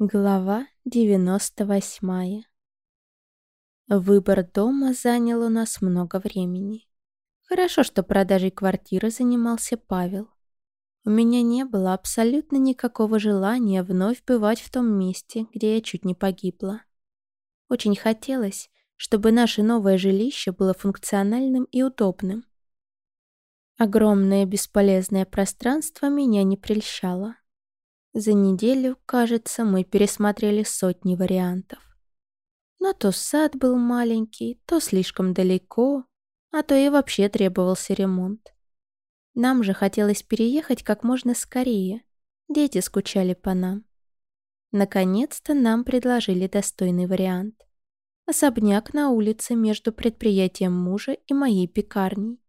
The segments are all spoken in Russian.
Глава 98 Выбор дома занял у нас много времени. Хорошо, что продажей квартиры занимался Павел. У меня не было абсолютно никакого желания вновь бывать в том месте, где я чуть не погибла. Очень хотелось, чтобы наше новое жилище было функциональным и удобным. Огромное бесполезное пространство меня не прельщало. За неделю, кажется, мы пересмотрели сотни вариантов. Но то сад был маленький, то слишком далеко, а то и вообще требовался ремонт. Нам же хотелось переехать как можно скорее. Дети скучали по нам. Наконец-то нам предложили достойный вариант. Особняк на улице между предприятием мужа и моей пекарней.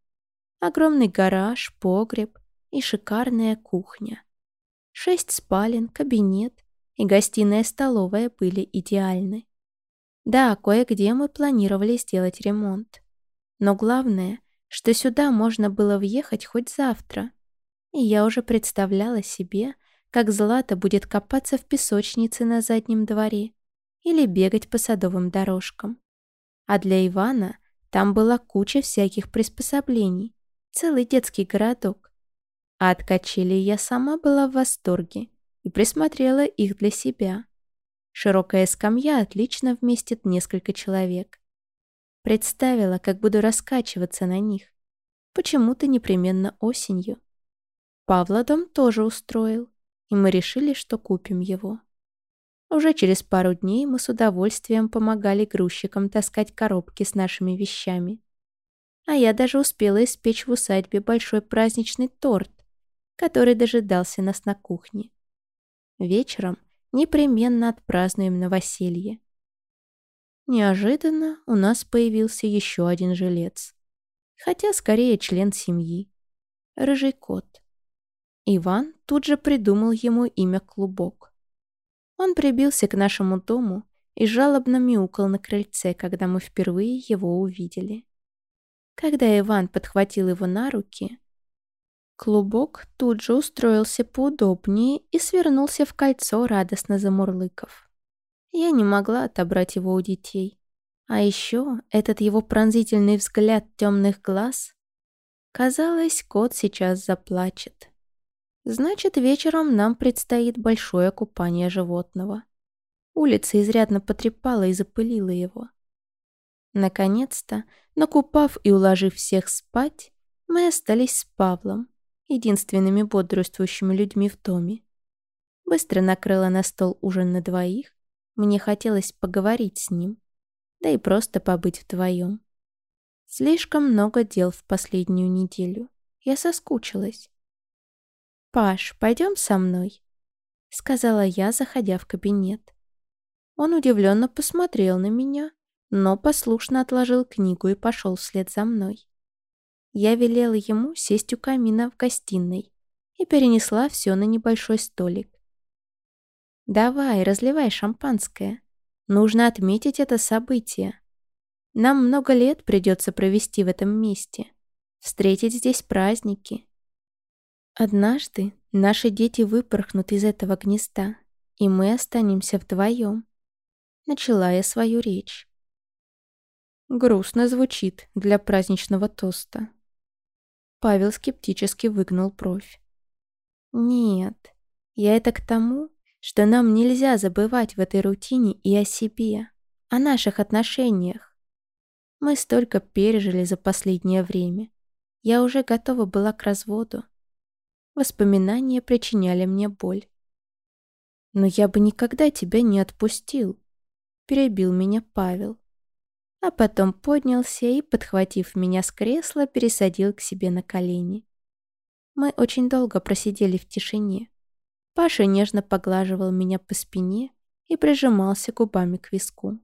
Огромный гараж, погреб и шикарная кухня. Шесть спален, кабинет и гостиная-столовая были идеальны. Да, кое-где мы планировали сделать ремонт. Но главное, что сюда можно было въехать хоть завтра. И я уже представляла себе, как Злата будет копаться в песочнице на заднем дворе или бегать по садовым дорожкам. А для Ивана там была куча всяких приспособлений, целый детский городок. А от качелей я сама была в восторге и присмотрела их для себя. Широкая скамья отлично вместит несколько человек. Представила, как буду раскачиваться на них. Почему-то непременно осенью. Павла дом тоже устроил, и мы решили, что купим его. Уже через пару дней мы с удовольствием помогали грузчикам таскать коробки с нашими вещами. А я даже успела испечь в усадьбе большой праздничный торт, который дожидался нас на кухне. Вечером непременно отпразднуем новоселье. Неожиданно у нас появился еще один жилец. Хотя скорее член семьи. Рыжий кот. Иван тут же придумал ему имя Клубок. Он прибился к нашему дому и жалобно мяукал на крыльце, когда мы впервые его увидели. Когда Иван подхватил его на руки, Клубок тут же устроился поудобнее и свернулся в кольцо, радостно замурлыков. Я не могла отобрать его у детей. А еще этот его пронзительный взгляд темных глаз. Казалось, кот сейчас заплачет. Значит, вечером нам предстоит большое купание животного. Улица изрядно потрепала и запылила его. Наконец-то, накупав и уложив всех спать, мы остались с Павлом, единственными бодрствующими людьми в доме. Быстро накрыла на стол ужин на двоих. Мне хотелось поговорить с ним, да и просто побыть вдвоем. Слишком много дел в последнюю неделю. Я соскучилась. «Паш, пойдем со мной?» — сказала я, заходя в кабинет. Он удивленно посмотрел на меня, но послушно отложил книгу и пошел вслед за мной. Я велела ему сесть у камина в гостиной и перенесла все на небольшой столик. «Давай, разливай шампанское. Нужно отметить это событие. Нам много лет придется провести в этом месте, встретить здесь праздники. Однажды наши дети выпорхнут из этого гнезда, и мы останемся вдвоем. Начала я свою речь. Грустно звучит для праздничного тоста. Павел скептически выгнул бровь. «Нет, я это к тому, что нам нельзя забывать в этой рутине и о себе, о наших отношениях. Мы столько пережили за последнее время. Я уже готова была к разводу. Воспоминания причиняли мне боль. «Но я бы никогда тебя не отпустил», — перебил меня Павел а потом поднялся и, подхватив меня с кресла, пересадил к себе на колени. Мы очень долго просидели в тишине. Паша нежно поглаживал меня по спине и прижимался губами к виску.